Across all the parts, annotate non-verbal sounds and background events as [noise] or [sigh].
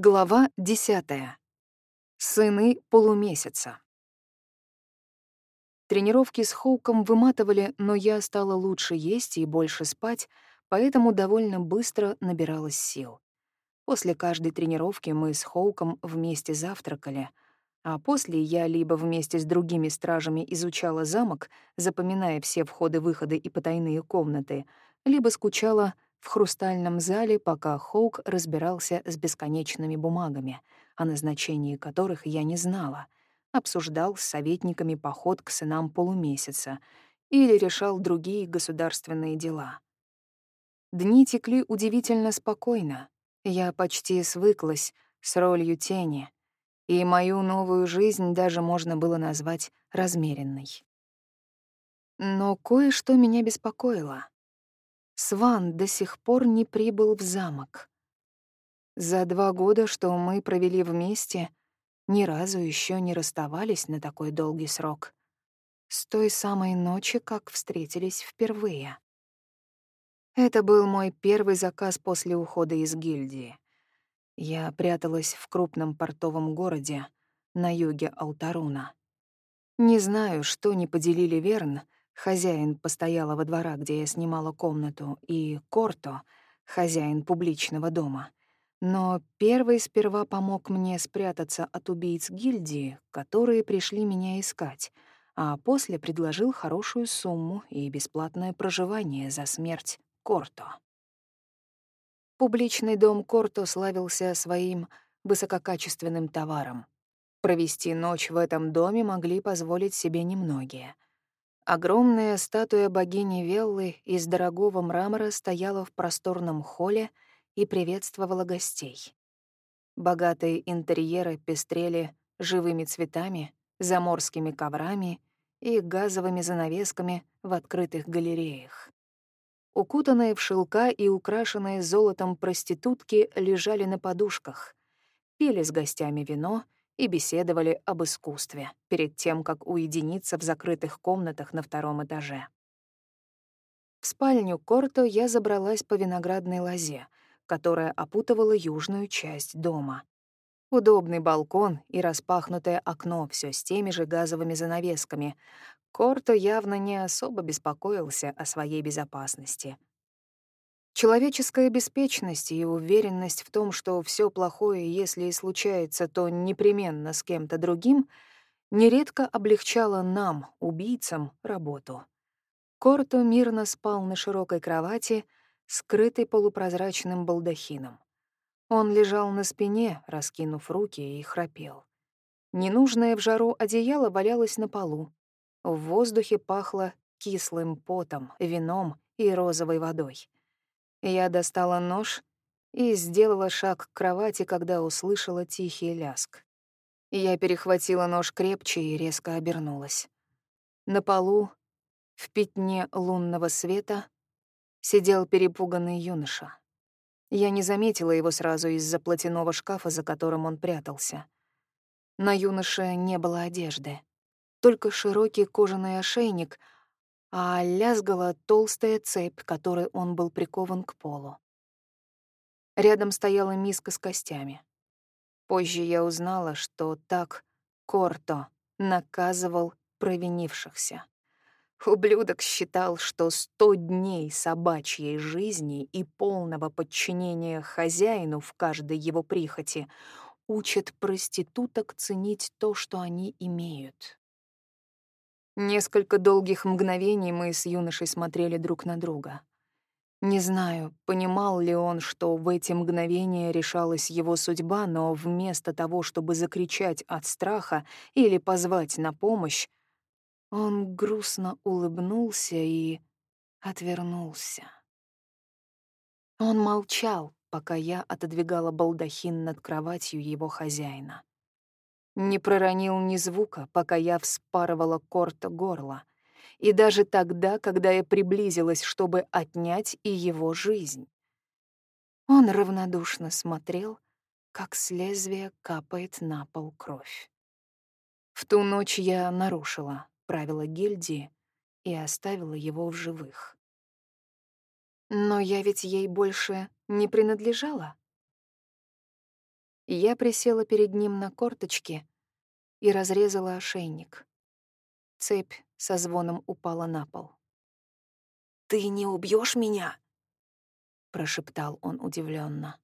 Глава десятая. Сыны полумесяца. Тренировки с Хоуком выматывали, но я стала лучше есть и больше спать, поэтому довольно быстро набиралась сил. После каждой тренировки мы с Хоуком вместе завтракали, а после я либо вместе с другими стражами изучала замок, запоминая все входы-выходы и потайные комнаты, либо скучала — в хрустальном зале, пока Хоук разбирался с бесконечными бумагами, о назначении которых я не знала, обсуждал с советниками поход к сынам полумесяца или решал другие государственные дела. Дни текли удивительно спокойно. Я почти свыклась с ролью тени, и мою новую жизнь даже можно было назвать размеренной. Но кое-что меня беспокоило. Сван до сих пор не прибыл в замок. За два года, что мы провели вместе, ни разу еще не расставались на такой долгий срок. С той самой ночи, как встретились впервые. Это был мой первый заказ после ухода из гильдии. Я пряталась в крупном портовом городе на юге Алтаруна. Не знаю, что не поделили Верн — хозяин постоялого двора, где я снимала комнату, и Корто, хозяин публичного дома. Но первый сперва помог мне спрятаться от убийц гильдии, которые пришли меня искать, а после предложил хорошую сумму и бесплатное проживание за смерть Корто. Публичный дом Корто славился своим высококачественным товаром. Провести ночь в этом доме могли позволить себе немногие — Огромная статуя богини Веллы из дорогого мрамора стояла в просторном холле и приветствовала гостей. Богатые интерьеры пестрели живыми цветами, заморскими коврами и газовыми занавесками в открытых галереях. Укутанные в шелка и украшенные золотом проститутки лежали на подушках, пили с гостями вино — и беседовали об искусстве перед тем, как уединиться в закрытых комнатах на втором этаже. В спальню Корто я забралась по виноградной лозе, которая опутывала южную часть дома. Удобный балкон и распахнутое окно все с теми же газовыми занавесками. Корто явно не особо беспокоился о своей безопасности. Человеческая беспечность и уверенность в том, что все плохое, если и случается, то непременно с кем-то другим, нередко облегчала нам, убийцам, работу. Корто мирно спал на широкой кровати, скрытой полупрозрачным балдахином. Он лежал на спине, раскинув руки, и храпел. Ненужное в жару одеяло валялось на полу. В воздухе пахло кислым потом, вином и розовой водой. Я достала нож и сделала шаг к кровати, когда услышала тихий ляск. Я перехватила нож крепче и резко обернулась. На полу, в пятне лунного света, сидел перепуганный юноша. Я не заметила его сразу из-за платяного шкафа, за которым он прятался. На юноше не было одежды, только широкий кожаный ошейник — а лязгала толстая цепь, которой он был прикован к полу. Рядом стояла миска с костями. Позже я узнала, что так Корто наказывал провинившихся. Ублюдок считал, что сто дней собачьей жизни и полного подчинения хозяину в каждой его прихоти учат проституток ценить то, что они имеют. Несколько долгих мгновений мы с юношей смотрели друг на друга. Не знаю, понимал ли он, что в эти мгновения решалась его судьба, но вместо того, чтобы закричать от страха или позвать на помощь, он грустно улыбнулся и отвернулся. Он молчал, пока я отодвигала балдахин над кроватью его хозяина. Не проронил ни звука, пока я вспарывала корта горло. И даже тогда, когда я приблизилась, чтобы отнять и его жизнь. Он равнодушно смотрел, как с лезвия капает на пол кровь. В ту ночь я нарушила правила гильдии и оставила его в живых. Но я ведь ей больше не принадлежала. Я присела перед ним на корточки и разрезала ошейник. Цепь со звоном упала на пол. «Ты не убьешь меня?» — прошептал он удивленно.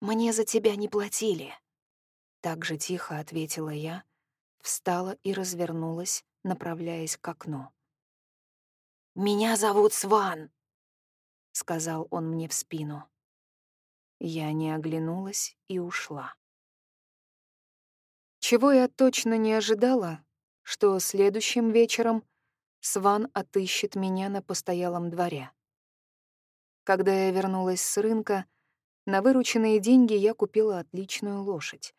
«Мне за тебя не платили». Так же тихо ответила я, встала и развернулась, направляясь к окну. «Меня зовут Сван», — сказал он мне в спину. Я не оглянулась и ушла. Чего я точно не ожидала, что следующим вечером Сван отыщет меня на постоялом дворе. Когда я вернулась с рынка, на вырученные деньги я купила отличную лошадь.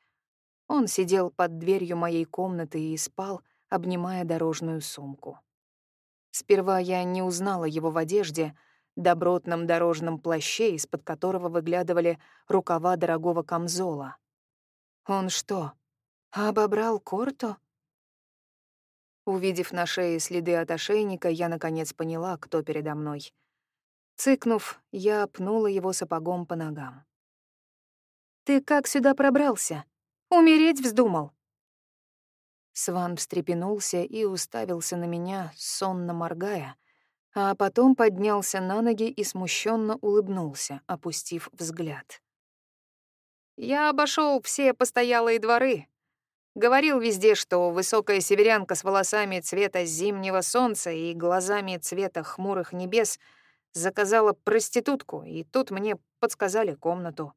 Он сидел под дверью моей комнаты и спал, обнимая дорожную сумку. Сперва я не узнала его в одежде, добротном дорожном плаще, из-под которого выглядывали рукава дорогого камзола. Он что, обобрал Корто? Увидев на шее следы от ошейника, я наконец поняла, кто передо мной. Цыкнув, я пнула его сапогом по ногам. «Ты как сюда пробрался? Умереть вздумал?» Сван встрепенулся и уставился на меня, сонно моргая, а потом поднялся на ноги и смущенно улыбнулся, опустив взгляд. «Я обошел все постоялые дворы. Говорил везде, что высокая северянка с волосами цвета зимнего солнца и глазами цвета хмурых небес заказала проститутку, и тут мне подсказали комнату.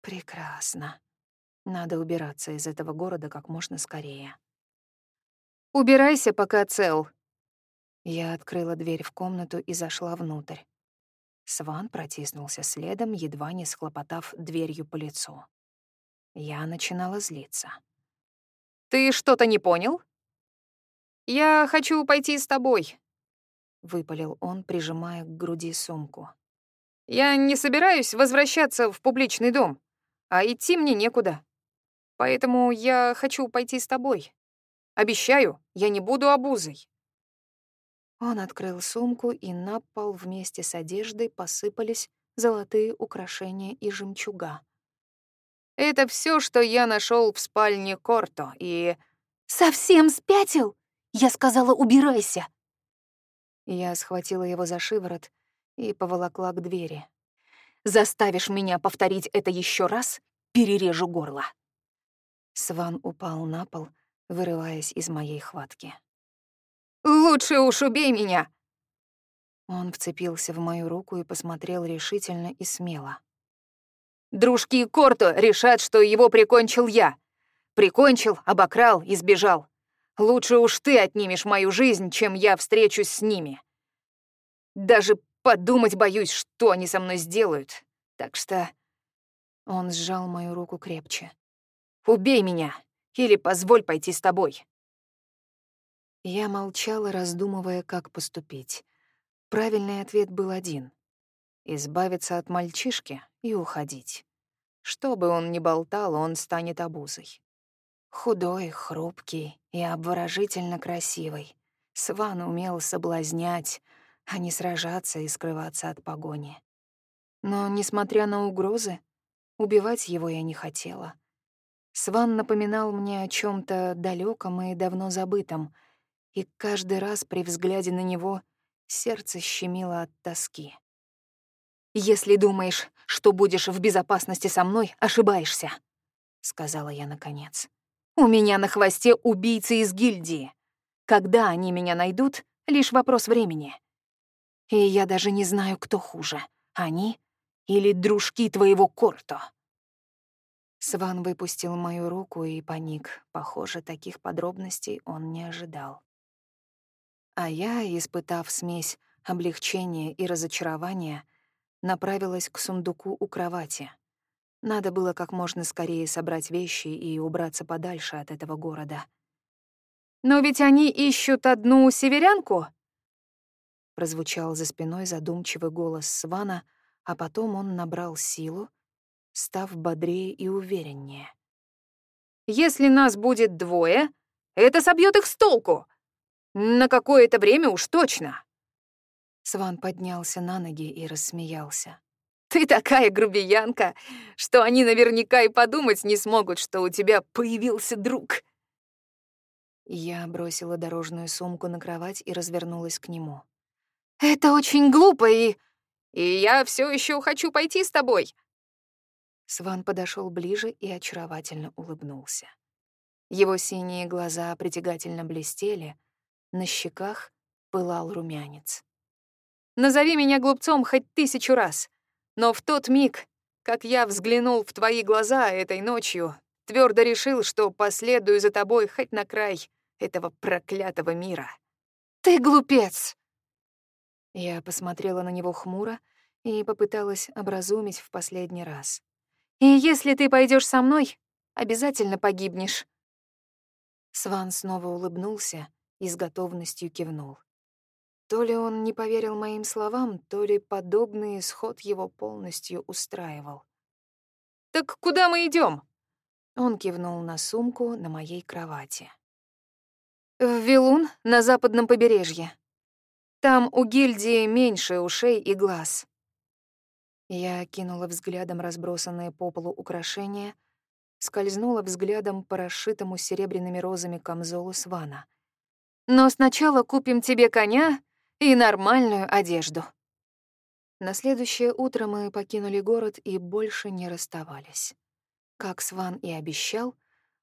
Прекрасно. Надо убираться из этого города как можно скорее. «Убирайся, пока цел». Я открыла дверь в комнату и зашла внутрь. Сван протиснулся следом, едва не схлопотав дверью по лицу. Я начинала злиться. «Ты что-то не понял?» «Я хочу пойти с тобой», — выпалил он, прижимая к груди сумку. «Я не собираюсь возвращаться в публичный дом, а идти мне некуда. Поэтому я хочу пойти с тобой. Обещаю, я не буду обузой». Он открыл сумку, и на пол вместе с одеждой посыпались золотые украшения и жемчуга. «Это все, что я нашел в спальне Корто, и...» «Совсем спятил? Я сказала, убирайся!» Я схватила его за шиворот и поволокла к двери. «Заставишь меня повторить это еще раз? Перережу горло!» Сван упал на пол, вырываясь из моей хватки. «Лучше уж убей меня!» Он вцепился в мою руку и посмотрел решительно и смело. «Дружки Корто решат, что его прикончил я. Прикончил, обокрал и сбежал. Лучше уж ты отнимешь мою жизнь, чем я встречусь с ними. Даже подумать боюсь, что они со мной сделают. Так что...» Он сжал мою руку крепче. «Убей меня, или позволь пойти с тобой». Я молчала, раздумывая, как поступить. Правильный ответ был один — избавиться от мальчишки и уходить. Что бы он ни болтал, он станет обузой. Худой, хрупкий и обворожительно красивый. Сван умел соблазнять, а не сражаться и скрываться от погони. Но, несмотря на угрозы, убивать его я не хотела. Сван напоминал мне о чем то далеком и давно забытом, и каждый раз при взгляде на него сердце щемило от тоски. «Если думаешь, что будешь в безопасности со мной, ошибаешься», — сказала я наконец. «У меня на хвосте убийцы из гильдии. Когда они меня найдут, лишь вопрос времени. И я даже не знаю, кто хуже, они или дружки твоего Корто». Сван выпустил мою руку и паник. Похоже, таких подробностей он не ожидал. А я, испытав смесь облегчения и разочарования, направилась к сундуку у кровати. Надо было как можно скорее собрать вещи и убраться подальше от этого города. «Но ведь они ищут одну северянку?» Прозвучал за спиной задумчивый голос Свана, а потом он набрал силу, став бодрее и увереннее. «Если нас будет двое, это собьет их с толку. На какое-то время уж точно». Сван поднялся на ноги и рассмеялся. Ты такая грубиянка, что они наверняка и подумать не смогут, что у тебя появился друг. Я бросила дорожную сумку на кровать и развернулась к нему. Это очень глупо и... И я все еще хочу пойти с тобой. Сван подошел ближе и очаровательно улыбнулся. Его синие глаза притягательно блестели, на щеках пылал румянец. «Назови меня глупцом хоть тысячу раз, но в тот миг, как я взглянул в твои глаза этой ночью, твердо решил, что последую за тобой хоть на край этого проклятого мира. Ты глупец!» Я посмотрела на него хмуро и попыталась образумить в последний раз. «И если ты пойдешь со мной, обязательно погибнешь». Сван снова улыбнулся и с готовностью кивнул. То ли он не поверил моим словам, то ли подобный исход его полностью устраивал. «Так куда мы идем? Он кивнул на сумку на моей кровати. «В Вилун на западном побережье. Там у гильдии меньше ушей и глаз». Я кинула взглядом разбросанные по полу украшения — скользнула взглядом по расшитому серебряными розами камзолу Свана. «Но сначала купим тебе коня и нормальную одежду». На следующее утро мы покинули город и больше не расставались. Как Сван и обещал,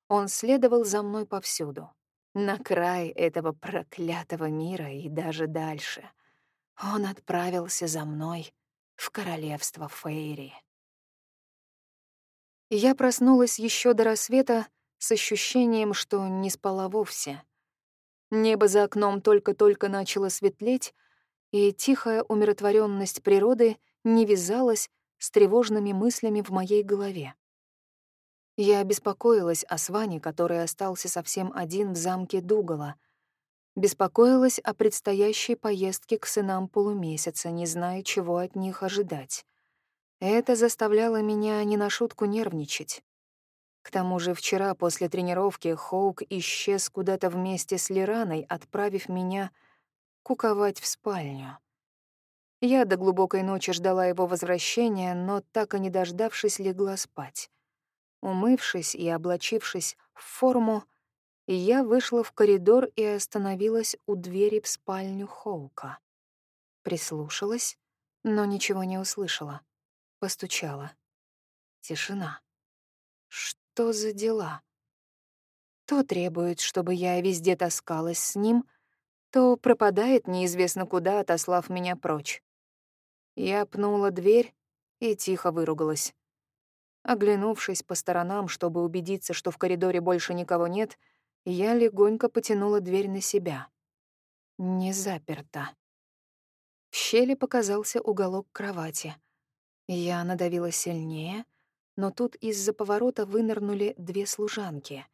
он следовал за мной повсюду. На край этого проклятого мира и даже дальше. Он отправился за мной в королевство Фейри. Я проснулась еще до рассвета с ощущением, что не спала вовсе. Небо за окном только-только начало светлеть, и тихая умиротворенность природы не вязалась с тревожными мыслями в моей голове. Я беспокоилась о Сване, который остался совсем один в замке Дугала. Беспокоилась о предстоящей поездке к сынам полумесяца, не зная, чего от них ожидать. Это заставляло меня не на шутку нервничать. К тому же вчера после тренировки Хоук исчез куда-то вместе с Лираной, отправив меня куковать в спальню. Я до глубокой ночи ждала его возвращения, но так и не дождавшись, легла спать. Умывшись и облачившись в форму, я вышла в коридор и остановилась у двери в спальню Хоука. Прислушалась, но ничего не услышала. Постучала. Тишина. Что за дела? То требует, чтобы я везде таскалась с ним, то пропадает неизвестно куда, отослав меня прочь. Я пнула дверь и тихо выругалась. Оглянувшись по сторонам, чтобы убедиться, что в коридоре больше никого нет, я легонько потянула дверь на себя. Не заперта. В щели показался уголок кровати — я надавила сильнее, но тут из-за поворота вынырнули две служанки,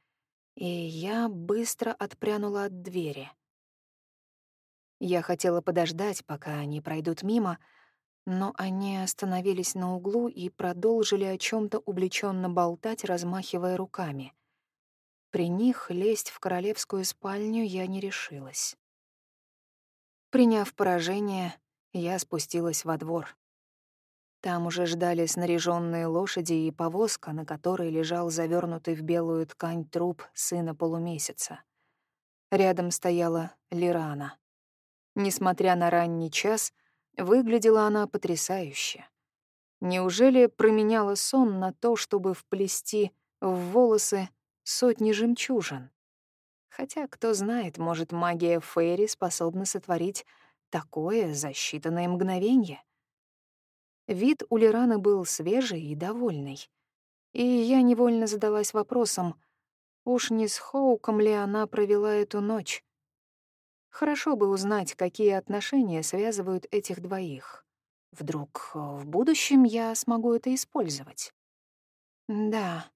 и я быстро отпрянула от двери. Я хотела подождать, пока они пройдут мимо, но они остановились на углу и продолжили о чем то увлеченно болтать, размахивая руками. При них лезть в королевскую спальню я не решилась. Приняв поражение, я спустилась во двор. Там уже ждали снаряженные лошади и повозка, на которой лежал завернутый в белую ткань труп сына полумесяца. Рядом стояла Лирана. Несмотря на ранний час, выглядела она потрясающе. Неужели променяла сон на то, чтобы вплести в волосы сотни жемчужин? Хотя, кто знает, может, магия Фейри способна сотворить такое за считанные мгновения. Вид у Лираны был свежий и довольный. И я невольно задалась вопросом, уж не с Хоуком ли она провела эту ночь? Хорошо бы узнать, какие отношения связывают этих двоих. Вдруг в будущем я смогу это использовать? Да,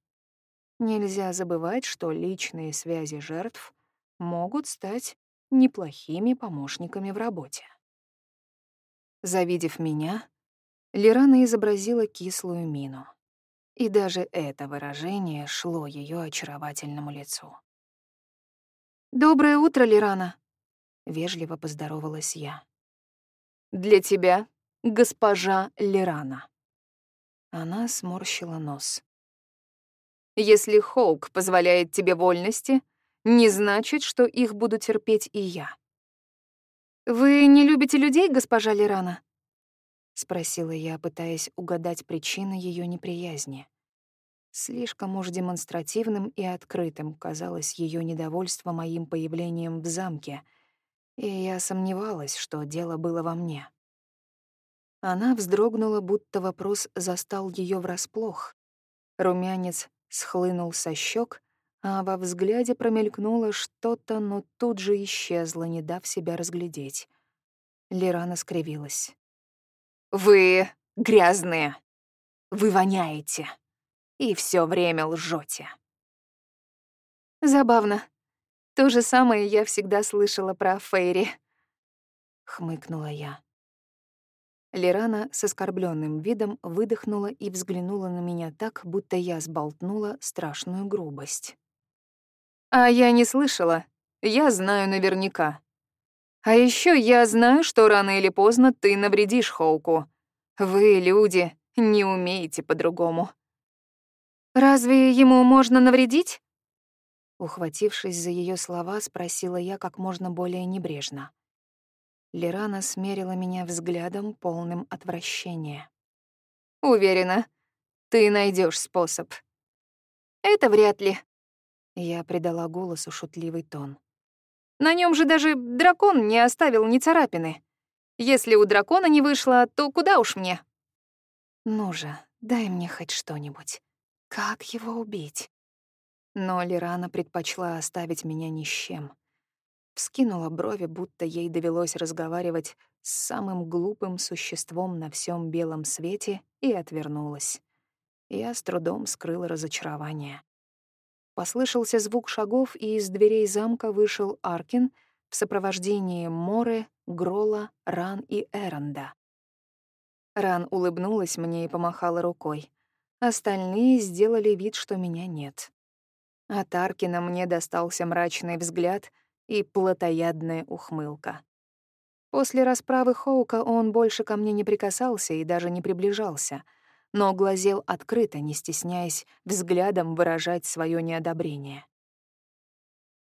нельзя забывать, что личные связи жертв могут стать неплохими помощниками в работе. Завидев меня, Лирана изобразила кислую мину. И даже это выражение шло ее очаровательному лицу. «Доброе утро, Лирана!» — вежливо поздоровалась я. «Для тебя, госпожа Лирана», Она сморщила нос. Если Хоук позволяет тебе вольности, не значит, что их буду терпеть и я. «Вы не любите людей, госпожа Лерана?» — спросила я, пытаясь угадать причины ее неприязни. Слишком уж демонстративным и открытым казалось ее недовольство моим появлением в замке, и я сомневалась, что дело было во мне. Она вздрогнула, будто вопрос застал ее врасплох. Румянец схлынул со щек, а во взгляде промелькнуло что-то, но тут же исчезло, не дав себя разглядеть. Лерана скривилась. «Вы грязные. Вы воняете. И все время лжете. Забавно. То же самое я всегда слышала про Фейри. Хмыкнула я. Лерана с оскорбленным видом выдохнула и взглянула на меня так, будто я сболтнула страшную грубость. А я не слышала. Я знаю наверняка. А еще я знаю, что рано или поздно ты навредишь Хоуку. Вы, люди, не умеете по-другому. Разве ему можно навредить? Ухватившись за ее слова, спросила я как можно более небрежно. Лерана смерила меня взглядом, полным отвращения. «Уверена, ты найдешь способ». «Это вряд ли», я придала голосу шутливый тон. На нем же даже дракон не оставил ни царапины. Если у дракона не вышло, то куда уж мне? Ну же, дай мне хоть что-нибудь. Как его убить? Но Лирана предпочла оставить меня ни с чем. Вскинула брови, будто ей довелось разговаривать с самым глупым существом на всем белом свете, и отвернулась. Я с трудом скрыла разочарование. Послышался звук шагов, и из дверей замка вышел Аркин в сопровождении Моры, Грола, Ран и Эранда. Ран улыбнулась мне и помахала рукой. Остальные сделали вид, что меня нет. От Аркина мне достался мрачный взгляд и плотоядная ухмылка. После расправы Хоука он больше ко мне не прикасался и даже не приближался — но глазел открыто, не стесняясь взглядом выражать свое неодобрение.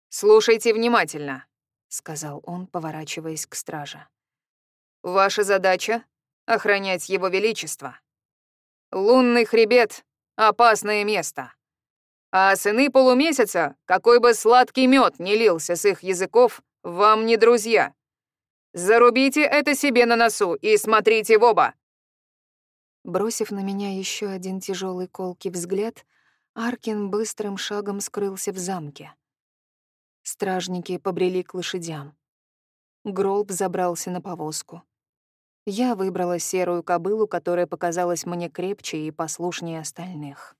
«Слушайте внимательно», — сказал он, поворачиваясь к страже. «Ваша задача — охранять его величество. Лунный хребет — опасное место. А сыны полумесяца, какой бы сладкий мед не лился с их языков, вам не друзья. Зарубите это себе на носу и смотрите в оба. Бросив на меня еще один тяжелый колкий взгляд, Аркин быстрым шагом скрылся в замке. Стражники побрели к лошадям. Гролб забрался на повозку. Я выбрала серую кобылу, которая показалась мне крепче и послушнее остальных.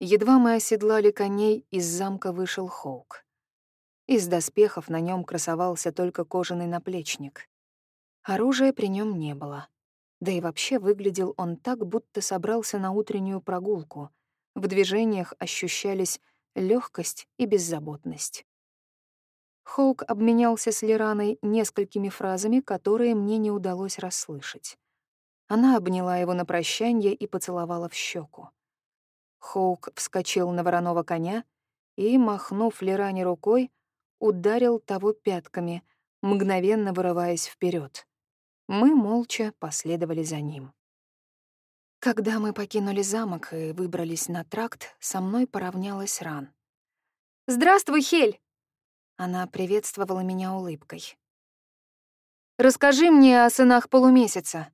Едва мы оседлали коней, из замка вышел Хоук. Из доспехов на нем красовался только кожаный наплечник. Оружия при нем не было. Да и вообще выглядел он так, будто собрался на утреннюю прогулку. В движениях ощущались легкость и беззаботность. Хоук обменялся с Лираной несколькими фразами, которые мне не удалось расслышать. Она обняла его на прощанье и поцеловала в щеку. Хоук вскочил на вороного коня и, махнув Лиране рукой, ударил того пятками, мгновенно вырываясь вперед. Мы молча последовали за ним. Когда мы покинули замок и выбрались на тракт, со мной поравнялась Ран. «Здравствуй, Хель!» Она приветствовала меня улыбкой. «Расскажи мне о сынах полумесяца».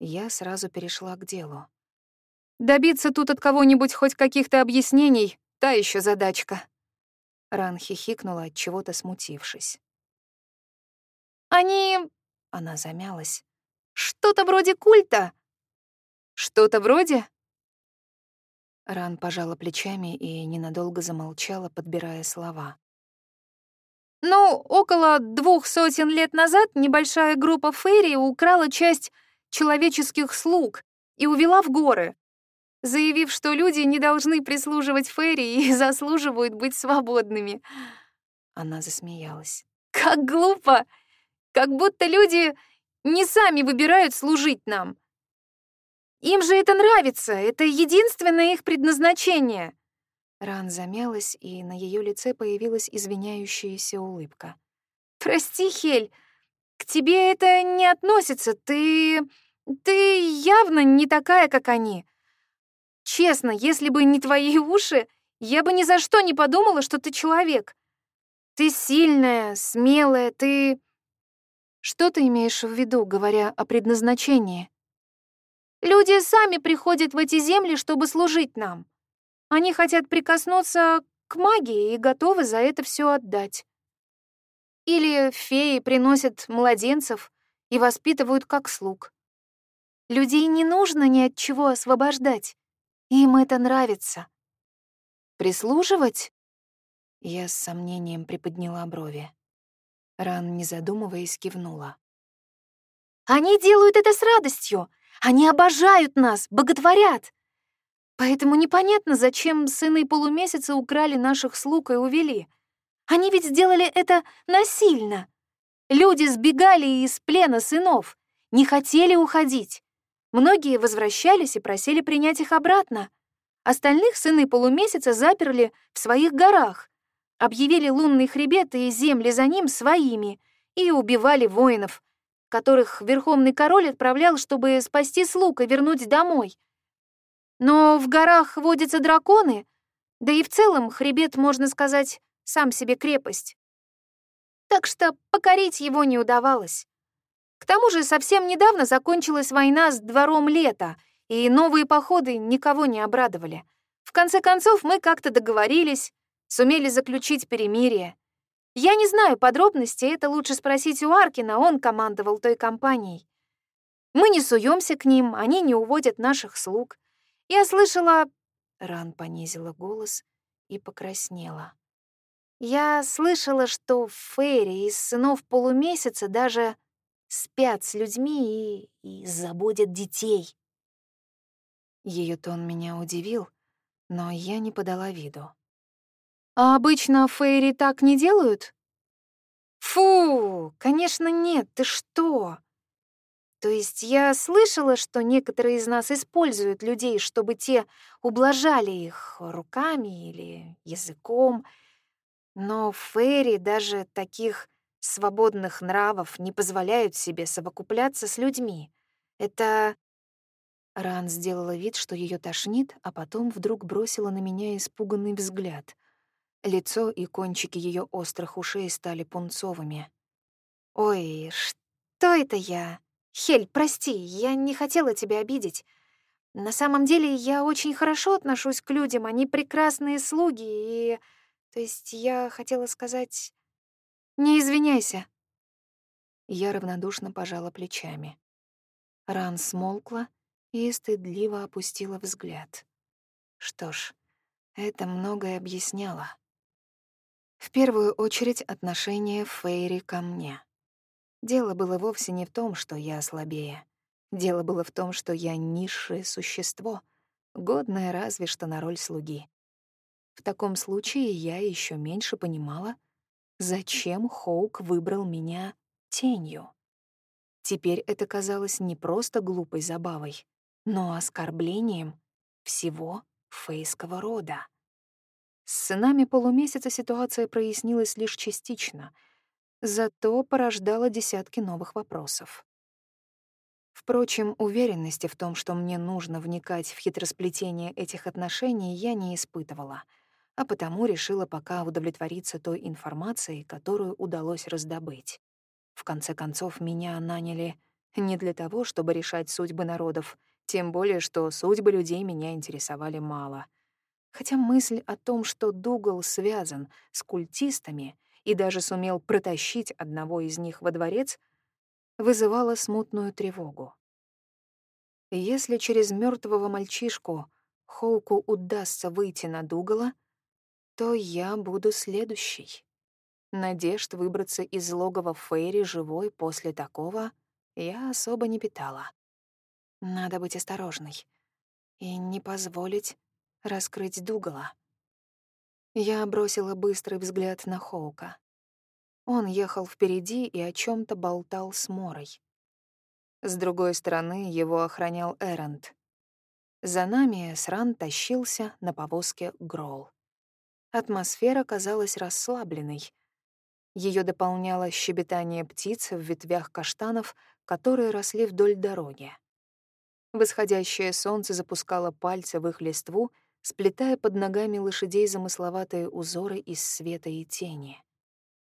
Я сразу перешла к делу. «Добиться тут от кого-нибудь хоть каких-то объяснений — та еще задачка». Ран хихикнула, от чего-то смутившись. «Они она замялась. «Что-то вроде культа!» «Что-то вроде?» Ран пожала плечами и ненадолго замолчала, подбирая слова. «Ну, около двух сотен лет назад небольшая группа фейри украла часть человеческих слуг и увела в горы, заявив, что люди не должны прислуживать фейри и [laughs] заслуживают быть свободными». Она засмеялась. «Как глупо! Как будто люди не сами выбирают служить нам. Им же это нравится, это единственное их предназначение. Ран замялась, и на ее лице появилась извиняющаяся улыбка. «Прости, Хель, к тебе это не относится. Ты... ты явно не такая, как они. Честно, если бы не твои уши, я бы ни за что не подумала, что ты человек. Ты сильная, смелая, ты... Что ты имеешь в виду, говоря о предназначении? Люди сами приходят в эти земли, чтобы служить нам. Они хотят прикоснуться к магии и готовы за это все отдать. Или феи приносят младенцев и воспитывают как слуг. Людей не нужно ни от чего освобождать. Им это нравится. Прислуживать? Я с сомнением приподняла брови. Ран, не задумываясь, кивнула. Они делают это с радостью. Они обожают нас, боготворят. Поэтому непонятно, зачем сыны полумесяца украли наших слуг и увели. Они ведь сделали это насильно. Люди сбегали из плена сынов, не хотели уходить. Многие возвращались и просили принять их обратно. Остальных сыны полумесяца заперли в своих горах, объявили лунный хребет и земли за ним своими и убивали воинов, которых верховный король отправлял, чтобы спасти слуг и вернуть домой — но в горах водятся драконы, да и в целом хребет, можно сказать, сам себе крепость. Так что покорить его не удавалось. К тому же совсем недавно закончилась война с двором лета, и новые походы никого не обрадовали. В конце концов, мы как-то договорились, сумели заключить перемирие. Я не знаю подробностей, это лучше спросить у Аркина, он командовал той компанией. Мы не суемся к ним, они не уводят наших слуг. Я слышала...» Ран понизила голос и покраснела. «Я слышала, что Фейри из сынов полумесяца даже спят с людьми и, и забудят детей». Ее тон меня удивил, но я не подала виду. «А обычно Фейри так не делают?» «Фу, конечно, нет, ты что?» То есть я слышала, что некоторые из нас используют людей, чтобы те ублажали их руками или языком, но фейри даже таких свободных нравов не позволяют себе совокупляться с людьми. Это... Ран сделала вид, что ее тошнит, а потом вдруг бросила на меня испуганный взгляд. Лицо и кончики ее острых ушей стали пунцовыми. «Ой, что это я?» «Хель, прости, я не хотела тебя обидеть. На самом деле я очень хорошо отношусь к людям, они прекрасные слуги, и... То есть я хотела сказать... Не извиняйся». Я равнодушно пожала плечами. Ран смолкла и стыдливо опустила взгляд. Что ж, это многое объясняло. В первую очередь отношение Фейри ко мне. Дело было вовсе не в том, что я слабее. Дело было в том, что я низшее существо, годное разве что на роль слуги. В таком случае я еще меньше понимала, зачем Хоук выбрал меня тенью. Теперь это казалось не просто глупой забавой, но оскорблением всего фейского рода. С сынами полумесяца ситуация прояснилась лишь частично — зато порождала десятки новых вопросов. Впрочем, уверенности в том, что мне нужно вникать в хитросплетение этих отношений, я не испытывала, а потому решила пока удовлетвориться той информацией, которую удалось раздобыть. В конце концов, меня наняли не для того, чтобы решать судьбы народов, тем более, что судьбы людей меня интересовали мало. Хотя мысль о том, что Дугал связан с культистами — и даже сумел протащить одного из них во дворец, вызывало смутную тревогу. Если через мертвого мальчишку Хоуку удастся выйти на Дугала, то я буду следующий. Надежд выбраться из логова Фейри живой после такого я особо не питала. Надо быть осторожной и не позволить раскрыть Дугала. Я бросила быстрый взгляд на Хоука. Он ехал впереди и о чем то болтал с Морой. С другой стороны его охранял Эрант, За нами Сран тащился на повозке Грол. Атмосфера казалась расслабленной. Ее дополняло щебетание птиц в ветвях каштанов, которые росли вдоль дороги. Восходящее солнце запускало пальцы в их листву, сплетая под ногами лошадей замысловатые узоры из света и тени.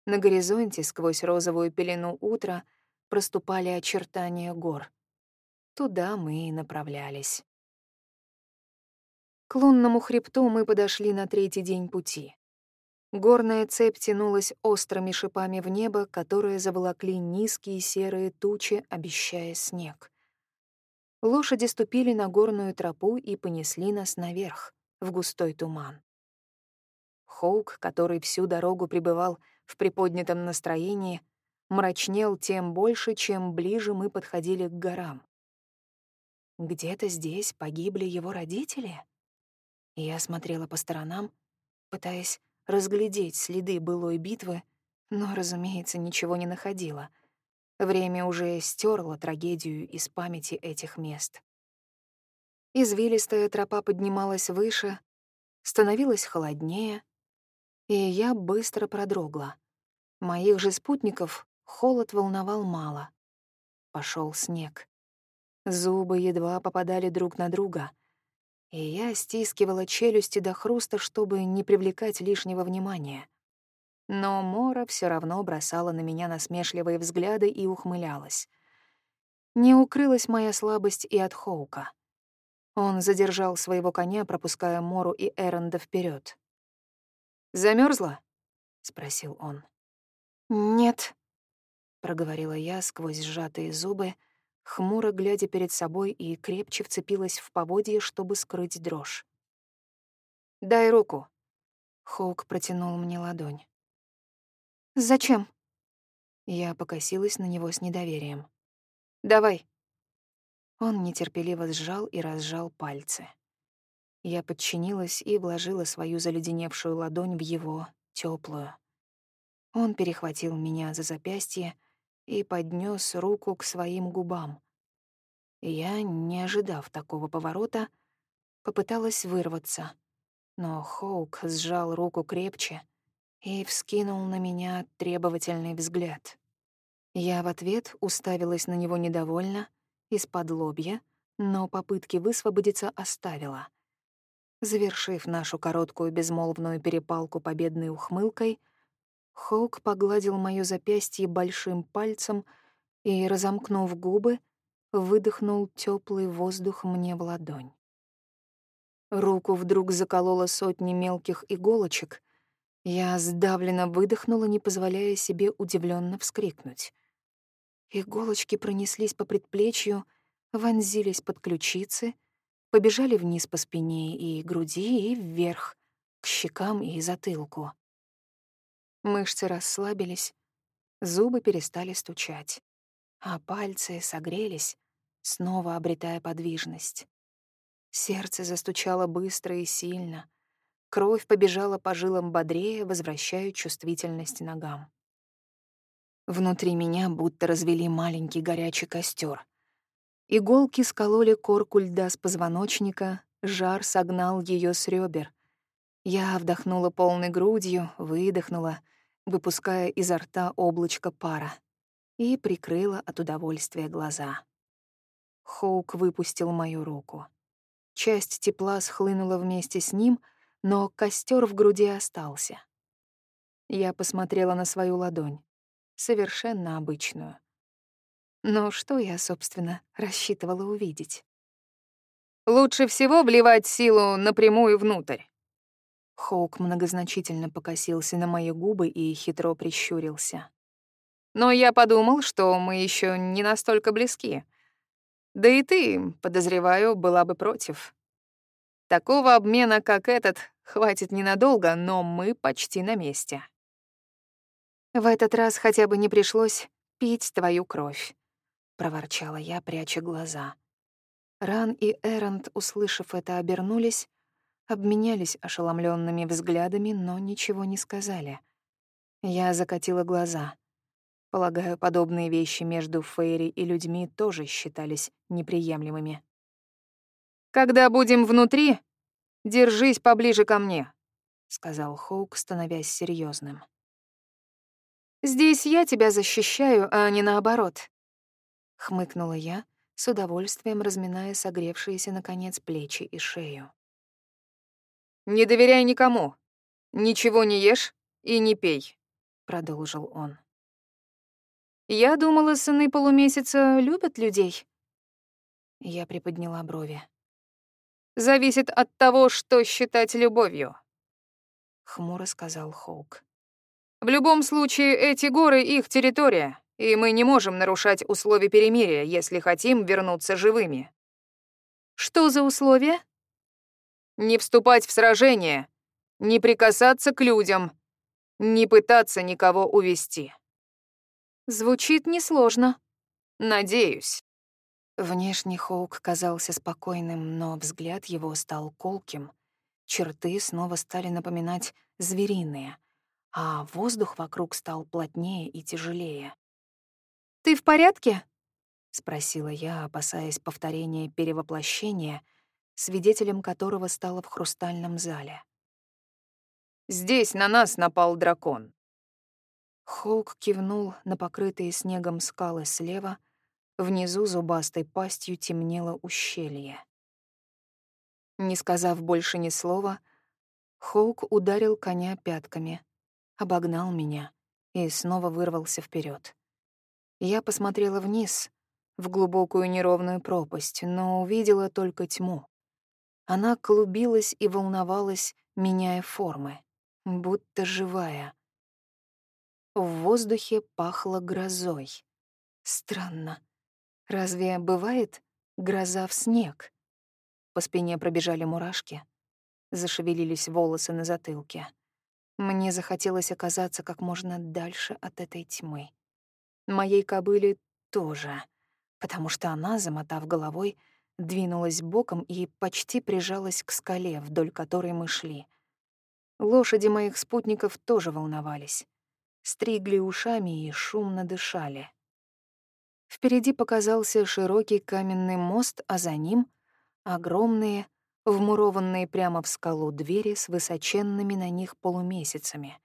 На горизонте сквозь розовую пелену утра проступали очертания гор. Туда мы и направлялись. К лунному хребту мы подошли на третий день пути. Горная цепь тянулась острыми шипами в небо, которые заволокли низкие серые тучи, обещая снег. Лошади ступили на горную тропу и понесли нас наверх, в густой туман. Хоук, который всю дорогу пребывал в приподнятом настроении, мрачнел тем больше, чем ближе мы подходили к горам. Где-то здесь погибли его родители? Я смотрела по сторонам, пытаясь разглядеть следы былой битвы, но, разумеется, ничего не находила — Время уже стерло трагедию из памяти этих мест. Извилистая тропа поднималась выше, становилась холоднее, и я быстро продрогла. Моих же спутников холод волновал мало. Пошел снег. Зубы едва попадали друг на друга, и я стискивала челюсти до хруста, чтобы не привлекать лишнего внимания. Но Мора все равно бросала на меня насмешливые взгляды и ухмылялась. Не укрылась моя слабость и от Хоука. Он задержал своего коня, пропуская Мору и Эренда вперед. Замерзла? спросил он. «Нет», — проговорила я сквозь сжатые зубы, хмуро глядя перед собой и крепче вцепилась в поводье, чтобы скрыть дрожь. «Дай руку». Хоук протянул мне ладонь. «Зачем?» Я покосилась на него с недоверием. «Давай». Он нетерпеливо сжал и разжал пальцы. Я подчинилась и вложила свою заледеневшую ладонь в его, теплую. Он перехватил меня за запястье и поднес руку к своим губам. Я, не ожидав такого поворота, попыталась вырваться, но Хоук сжал руку крепче, и вскинул на меня требовательный взгляд. Я в ответ уставилась на него недовольно, из-под лобья, но попытки высвободиться оставила. Завершив нашу короткую безмолвную перепалку победной ухмылкой, Хоук погладил моё запястье большим пальцем и, разомкнув губы, выдохнул теплый воздух мне в ладонь. Руку вдруг заколола сотни мелких иголочек, я сдавленно выдохнула, не позволяя себе удивленно вскрикнуть. Иголочки пронеслись по предплечью, вонзились под ключицы, побежали вниз по спине и груди и вверх, к щекам и затылку. Мышцы расслабились, зубы перестали стучать, а пальцы согрелись, снова обретая подвижность. Сердце застучало быстро и сильно — Кровь побежала по жилам бодрее, возвращая чувствительность ногам. Внутри меня будто развели маленький горячий костер. Иголки скололи корку льда с позвоночника, жар согнал ее с ребер. Я вдохнула полной грудью, выдохнула, выпуская изо рта облачко пара, и прикрыла от удовольствия глаза. Хоук выпустил мою руку. Часть тепла схлынула вместе с ним — но костер в груди остался. Я посмотрела на свою ладонь, совершенно обычную. Но что я, собственно, рассчитывала увидеть? «Лучше всего вливать силу напрямую внутрь». Хоук многозначительно покосился на мои губы и хитро прищурился. «Но я подумал, что мы еще не настолько близки. Да и ты, подозреваю, была бы против. Такого обмена, как этот, хватит ненадолго, но мы почти на месте. В этот раз хотя бы не пришлось пить твою кровь, проворчала я, пряча глаза. Ран и Эрант, услышав это, обернулись, обменялись ошеломленными взглядами, но ничего не сказали. Я закатила глаза. Полагаю, подобные вещи между Фейри и людьми тоже считались неприемлемыми. «Когда будем внутри, держись поближе ко мне», — сказал Хоук, становясь серьезным. «Здесь я тебя защищаю, а не наоборот», — хмыкнула я, с удовольствием разминая согревшиеся, наконец, плечи и шею. «Не доверяй никому. Ничего не ешь и не пей», — продолжил он. «Я думала, сыны полумесяца любят людей». Я приподняла брови зависит от того, что считать любовью», — хмуро сказал Хоук. «В любом случае, эти горы — их территория, и мы не можем нарушать условия перемирия, если хотим вернуться живыми». «Что за условия?» «Не вступать в сражение, не прикасаться к людям, не пытаться никого увести». «Звучит несложно». «Надеюсь». Внешне Хоук казался спокойным, но взгляд его стал колким. Черты снова стали напоминать звериные, а воздух вокруг стал плотнее и тяжелее. «Ты в порядке?» — спросила я, опасаясь повторения перевоплощения, свидетелем которого стало в хрустальном зале. «Здесь на нас напал дракон». Хоук кивнул на покрытые снегом скалы слева — Внизу зубастой пастью темнело ущелье. Не сказав больше ни слова, Хоук ударил коня пятками, обогнал меня и снова вырвался вперед. Я посмотрела вниз, в глубокую неровную пропасть, но увидела только тьму. Она клубилась и волновалась, меняя формы, будто живая. В воздухе пахло грозой. Странно. Разве бывает гроза в снег? По спине пробежали мурашки. Зашевелились волосы на затылке. Мне захотелось оказаться как можно дальше от этой тьмы. Моей кобыле тоже, потому что она, замотав головой, двинулась боком и почти прижалась к скале, вдоль которой мы шли. Лошади моих спутников тоже волновались. Стригли ушами и шумно дышали. Впереди показался широкий каменный мост, а за ним — огромные, вмурованные прямо в скалу двери с высоченными на них полумесяцами.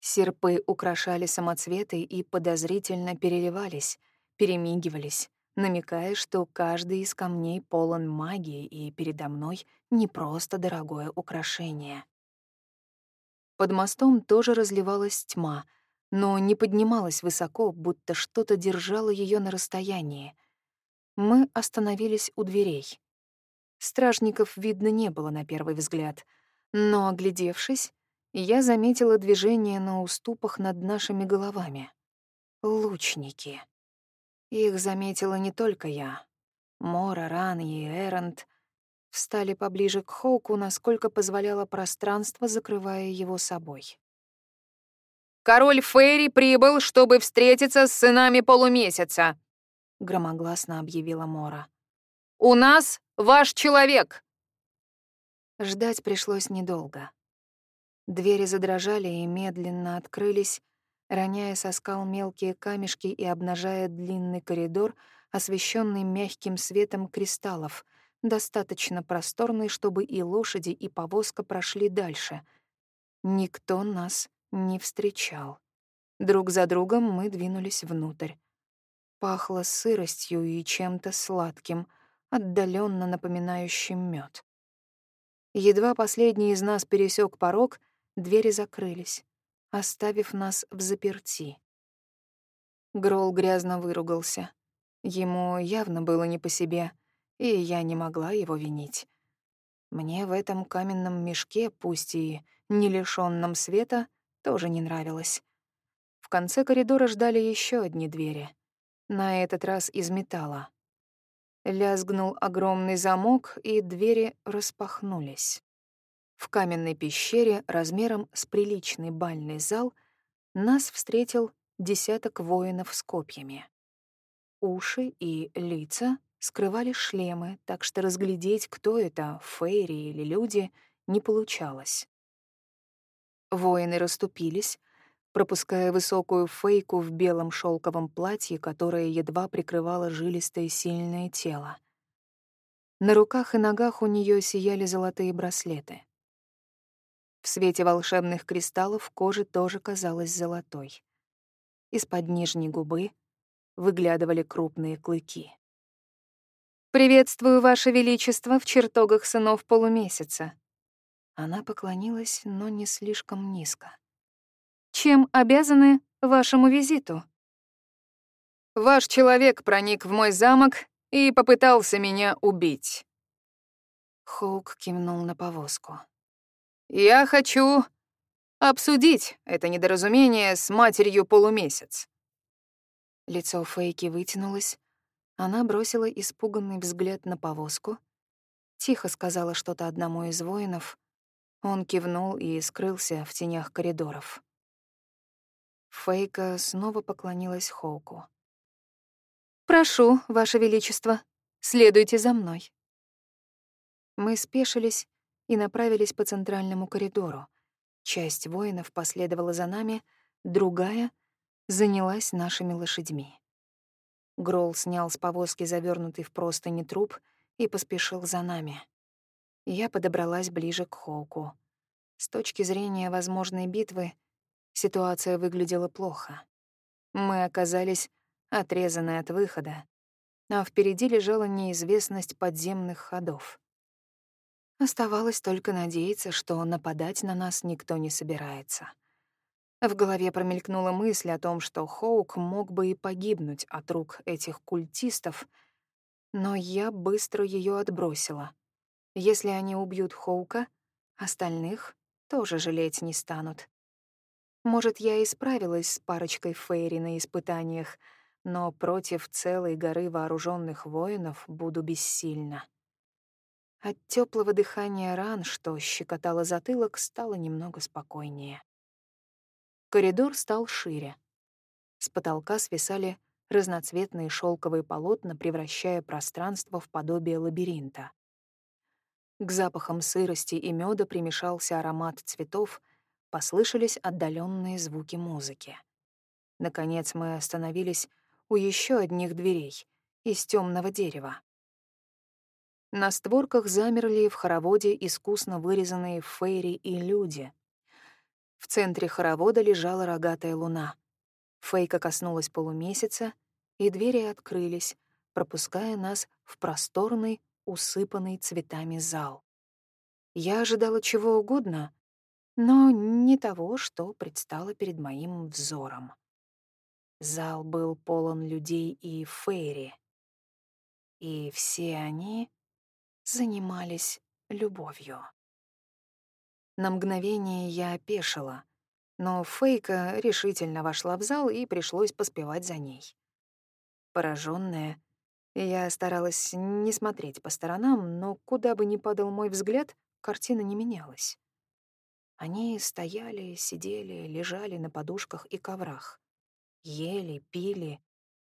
Серпы украшали самоцветы и подозрительно переливались, перемигивались, намекая, что каждый из камней полон магии и передо мной не просто дорогое украшение. Под мостом тоже разливалась тьма — но не поднималась высоко, будто что-то держало ее на расстоянии. Мы остановились у дверей. Стражников видно не было на первый взгляд, но, оглядевшись, я заметила движение на уступах над нашими головами. Лучники. Их заметила не только я. Мора, Ран и Эрант встали поближе к Хоуку, насколько позволяло пространство, закрывая его собой. Король Фейри прибыл, чтобы встретиться с сынами полумесяца», — громогласно объявила Мора. «У нас ваш человек!» Ждать пришлось недолго. Двери задрожали и медленно открылись, роняя со скал мелкие камешки и обнажая длинный коридор, освещенный мягким светом кристаллов, достаточно просторный, чтобы и лошади, и повозка прошли дальше. Никто нас не встречал. Друг за другом мы двинулись внутрь. Пахло сыростью и чем-то сладким, отдаленно напоминающим мед. Едва последний из нас пересек порог, двери закрылись, оставив нас в заперти. Грол грязно выругался. Ему явно было не по себе, и я не могла его винить. Мне в этом каменном мешке, пусть и не лишённом света, тоже не нравилось. В конце коридора ждали еще одни двери. На этот раз из металла. Лязгнул огромный замок, и двери распахнулись. В каменной пещере размером с приличный бальный зал нас встретил десяток воинов с копьями. Уши и лица скрывали шлемы, так что разглядеть, кто это, фейри или люди, не получалось. Воины расступились, пропуская высокую фейку в белом шелковом платье, которое едва прикрывало жилистое сильное тело. На руках и ногах у нее сияли золотые браслеты. В свете волшебных кристаллов кожа тоже казалась золотой. Из-под нижней губы выглядывали крупные клыки. «Приветствую, Ваше Величество, в чертогах сынов полумесяца». Она поклонилась, но не слишком низко. «Чем обязаны вашему визиту?» «Ваш человек проник в мой замок и попытался меня убить». Хоук кивнул на повозку. «Я хочу обсудить это недоразумение с матерью полумесяц». Лицо Фейки вытянулось, она бросила испуганный взгляд на повозку, тихо сказала что-то одному из воинов. Он кивнул и скрылся в тенях коридоров. Фейка снова поклонилась Хоуку. «Прошу, Ваше Величество, следуйте за мной». Мы спешились и направились по центральному коридору. Часть воинов последовала за нами, другая занялась нашими лошадьми. Грол снял с повозки завернутый в простыни труп и поспешил за нами. Я подобралась ближе к Хоуку. С точки зрения возможной битвы ситуация выглядела плохо. Мы оказались отрезаны от выхода, а впереди лежала неизвестность подземных ходов. Оставалось только надеяться, что нападать на нас никто не собирается. В голове промелькнула мысль о том, что Хоук мог бы и погибнуть от рук этих культистов, но я быстро ее отбросила. Если они убьют Хоука, остальных тоже жалеть не станут. Может, я и справилась с парочкой Фейри на испытаниях, но против целой горы вооруженных воинов буду бессильна. От теплого дыхания ран, что щекотало затылок, стало немного спокойнее. Коридор стал шире. С потолка свисали разноцветные шелковые полотна, превращая пространство в подобие лабиринта. К запахам сырости и меда примешался аромат цветов, послышались отдаленные звуки музыки. Наконец мы остановились у еще одних дверей из темного дерева. На створках замерли в хороводе искусно вырезанные фейри и люди, в центре хоровода лежала рогатая луна. Фейка коснулась полумесяца, и двери открылись, пропуская нас в просторный, усыпанный цветами зал. Я ожидала чего угодно, но не того, что предстало перед моим взором. Зал был полон людей и фейри. И все они занимались любовью. На мгновение я опешила, но Фейка решительно вошла в зал и пришлось поспевать за ней. Пораженная, я старалась не смотреть по сторонам, но куда бы ни падал мой взгляд, картина не менялась. Они стояли, сидели, лежали на подушках и коврах, ели, пили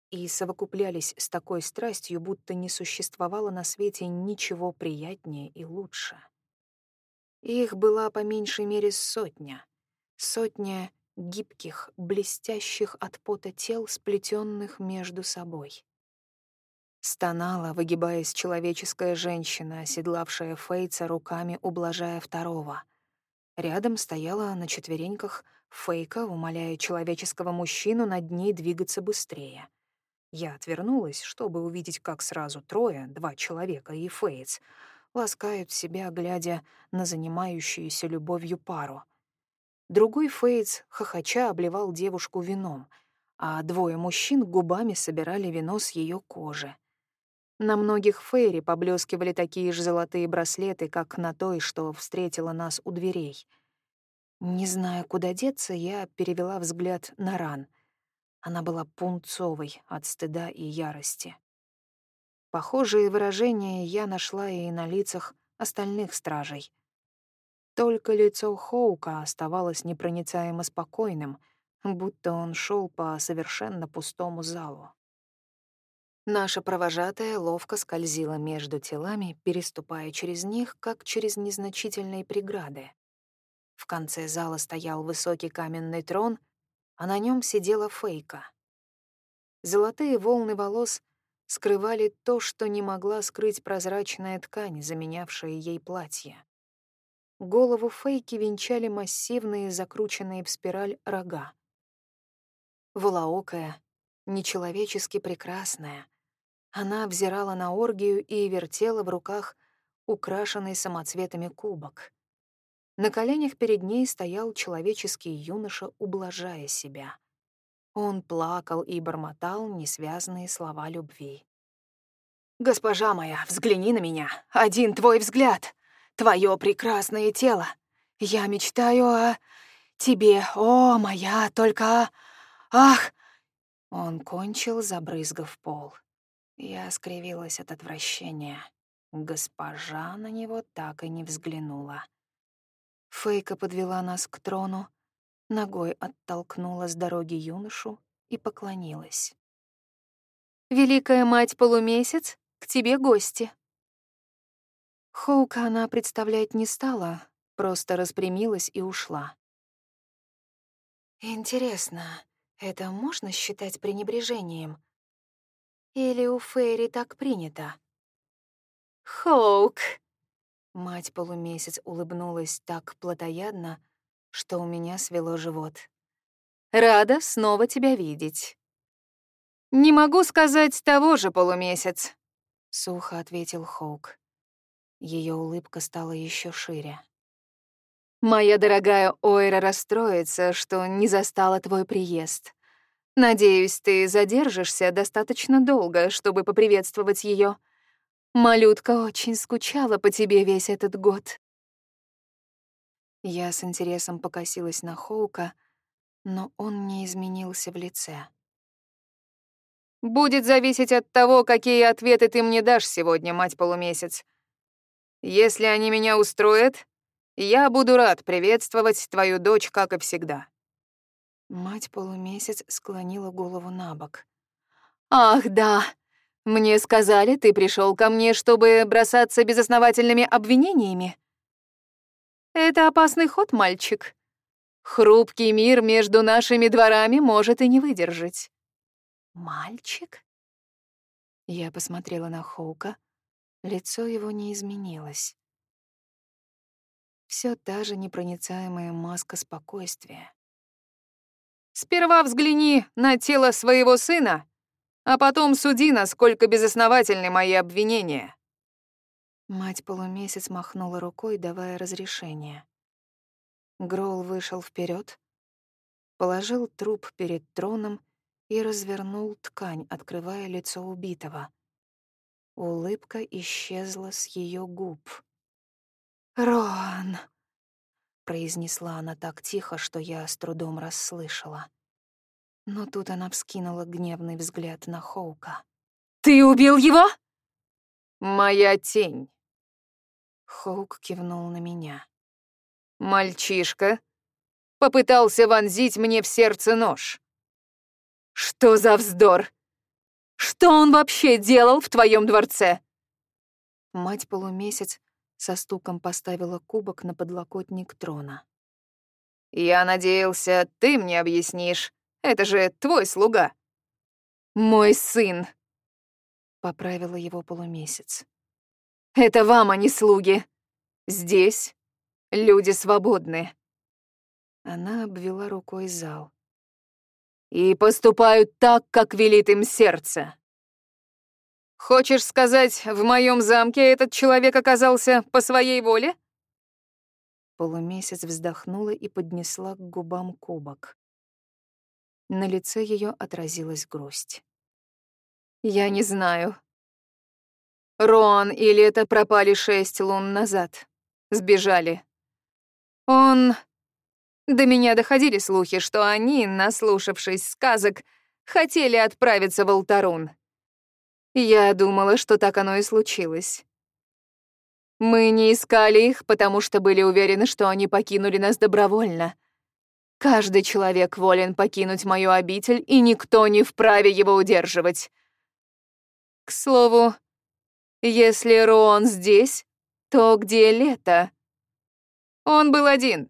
и совокуплялись с такой страстью, будто не существовало на свете ничего приятнее и лучше. Их была по меньшей мере сотня. Сотня гибких, блестящих от пота тел, сплетенных между собой. Стонала, выгибаясь человеческая женщина, оседлавшая Фейца руками, ублажая второго. Рядом стояла на четвереньках Фейка, умоляя человеческого мужчину над ней двигаться быстрее. Я отвернулась, чтобы увидеть, как сразу трое, два человека и Фейц — ласкают себя, глядя на занимающуюся любовью пару. Другой Фейтс хохоча обливал девушку вином, а двое мужчин губами собирали вино с ее кожи. На многих Фейри поблескивали такие же золотые браслеты, как на той, что встретила нас у дверей. Не зная, куда деться, я перевела взгляд на ран. Она была пунцовой от стыда и ярости. Похожие выражения я нашла и на лицах остальных стражей. Только лицо Хоука оставалось непроницаемо спокойным, будто он шел по совершенно пустому залу. Наша провожатая ловко скользила между телами, переступая через них, как через незначительные преграды. В конце зала стоял высокий каменный трон, а на нем сидела Фейка. Золотые волны волос скрывали то, что не могла скрыть прозрачная ткань, заменявшая ей платье. Голову Фейки венчали массивные, закрученные в спираль рога. Волоокая, нечеловечески прекрасная, она взирала на оргию и вертела в руках украшенный самоцветами кубок. На коленях перед ней стоял человеческий юноша, ублажая себя. Он плакал и бормотал несвязные слова любви. «Госпожа моя, взгляни на меня. Один твой взгляд. Твое прекрасное тело. Я мечтаю о тебе, о, моя, только... Ах!» Он кончил, забрызгав пол. Я скривилась от отвращения. Госпожа на него так и не взглянула. Фейка подвела нас к трону, ногой оттолкнула с дороги юношу и поклонилась. «Великая мать полумесяц, к тебе гости». Хоука она представлять не стала, просто распрямилась и ушла. «Интересно, это можно считать пренебрежением?» Или у Фейри так принято? Хоук! Мать полумесяц улыбнулась так плотоядно, что у меня свело живот. Рада снова тебя видеть. Не могу сказать того же полумесяц, сухо ответил Хоук. Ее улыбка стала еще шире. Моя дорогая Ойра расстроится, что не застала твой приезд. Надеюсь, ты задержишься достаточно долго, чтобы поприветствовать ее. Малютка очень скучала по тебе весь этот год. Я с интересом покосилась на Хоука, но он не изменился в лице. «Будет зависеть от того, какие ответы ты мне дашь сегодня, мать полумесяц. Если они меня устроят, я буду рад приветствовать твою дочь, как и всегда». Мать полумесяц склонила голову на бок. «Ах, да! Мне сказали, ты пришел ко мне, чтобы бросаться безосновательными обвинениями. Это опасный ход, мальчик. Хрупкий мир между нашими дворами может и не выдержать». «Мальчик?» Я посмотрела на Хоука. Лицо его не изменилось. Все та же непроницаемая маска спокойствия. Сперва взгляни на тело своего сына, а потом суди, насколько безосновательны мои обвинения». Мать полумесяц махнула рукой, давая разрешение. Гроул вышел вперед, положил труп перед троном и развернул ткань, открывая лицо убитого. Улыбка исчезла с ее губ. «Рон!» Произнесла она так тихо, что я с трудом расслышала. Но тут она вскинула гневный взгляд на Хоука. «Ты убил его?» «Моя тень». Хоук кивнул на меня. «Мальчишка попытался вонзить мне в сердце нож. Что за вздор? Что он вообще делал в твоем дворце?» Мать полумесяц со стуком поставила кубок на подлокотник трона. «Я надеялся, ты мне объяснишь. Это же твой слуга». «Мой сын», — поправила его полумесяц. «Это вам, а не слуги. Здесь люди свободны». Она обвела рукой зал. «И поступают так, как велит им сердце». Хочешь сказать, в моем замке этот человек оказался по своей воле? Полумесяц вздохнула и поднесла к губам кубок. На лице ее отразилась грусть. Я не знаю. Рон или это пропали шесть лун назад. Сбежали. Он... До меня доходили слухи, что они, наслушавшись сказок, хотели отправиться в Алтарун. Я думала, что так оно и случилось. Мы не искали их, потому что были уверены, что они покинули нас добровольно. Каждый человек волен покинуть мою обитель, и никто не вправе его удерживать. К слову, если Рон здесь, то где Лето? Он был один.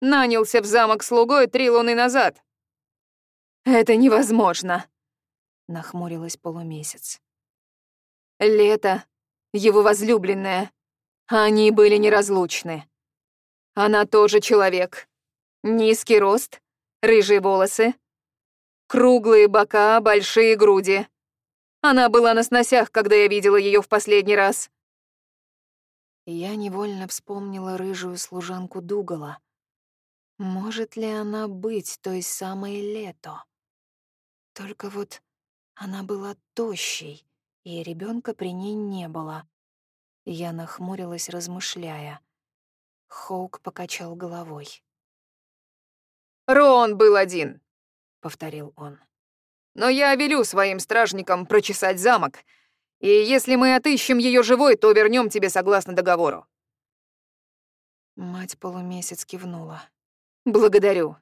Нанялся в замок слугой три луны назад. Это невозможно. Нахмурилась полумесяц. Лето, его возлюбленная. Они были неразлучны. Она тоже человек. Низкий рост, рыжие волосы, круглые бока, большие груди. Она была на сносях, когда я видела ее в последний раз. Я невольно вспомнила рыжую служанку Дугала. Может ли она быть той самой Лето? Только вот она была тощей, и ребенка при ней не было. Я нахмурилась, размышляя. Хоук покачал головой. «Рон был один», — повторил он. «Но я велю своим стражникам прочесать замок, и если мы отыщем ее живой, то вернем тебе согласно договору». Мать полумесяц кивнула. «Благодарю.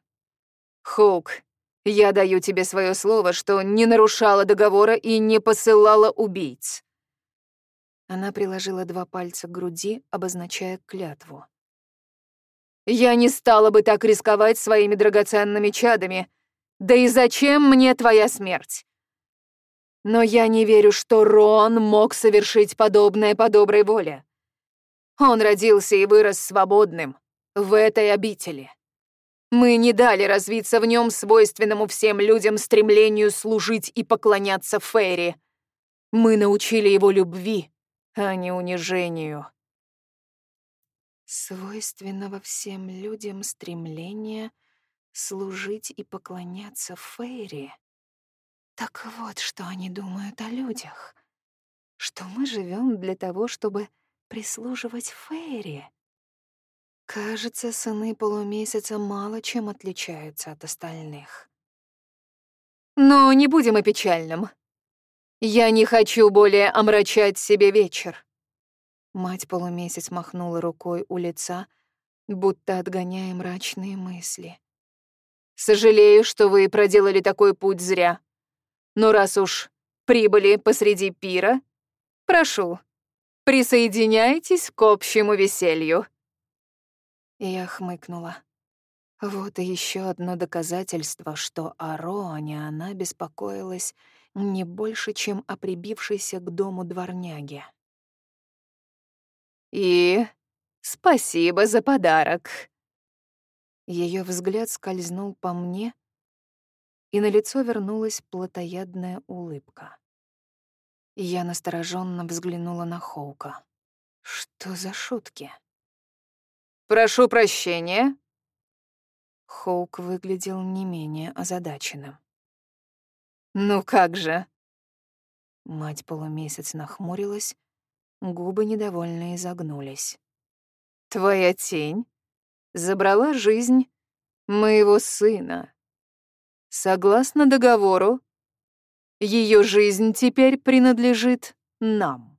Хоук, я даю тебе свое слово, что не нарушала договора и не посылала убийц». Она приложила два пальца к груди, обозначая клятву. «Я не стала бы так рисковать своими драгоценными чадами. Да и зачем мне твоя смерть? Но я не верю, что Рон мог совершить подобное по доброй воле. Он родился и вырос свободным в этой обители. Мы не дали развиться в нем свойственному всем людям стремлению служить и поклоняться Фейри. Мы научили его любви, а не унижению. Свойственного всем людям стремления служить и поклоняться Фейри. Так вот, что они думают о людях. Что мы живем для того, чтобы прислуживать Фейри. Кажется, сыны полумесяца мало чем отличаются от остальных. Но не будем о печальном. Я не хочу более омрачать себе вечер. Мать полумесяц махнула рукой у лица, будто отгоняя мрачные мысли. Сожалею, что вы проделали такой путь зря. Но раз уж прибыли посреди пира, прошу, присоединяйтесь к общему веселью. Я хмыкнула. Вот и еще одно доказательство, что о Роане она беспокоилась не больше, чем о прибившейся к дому дворняге. «И спасибо за подарок». Ее взгляд скользнул по мне, и на лицо вернулась плотоядная улыбка. Я настороженно взглянула на Хоука. Что за шутки? «Прошу прощения». Хоук выглядел не менее озадаченным. «Ну как же?» Мать полумесяц нахмурилась, губы недовольно изогнулись. «Твоя тень забрала жизнь моего сына. Согласно договору, ее жизнь теперь принадлежит нам».